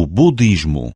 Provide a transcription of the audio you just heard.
o budismo.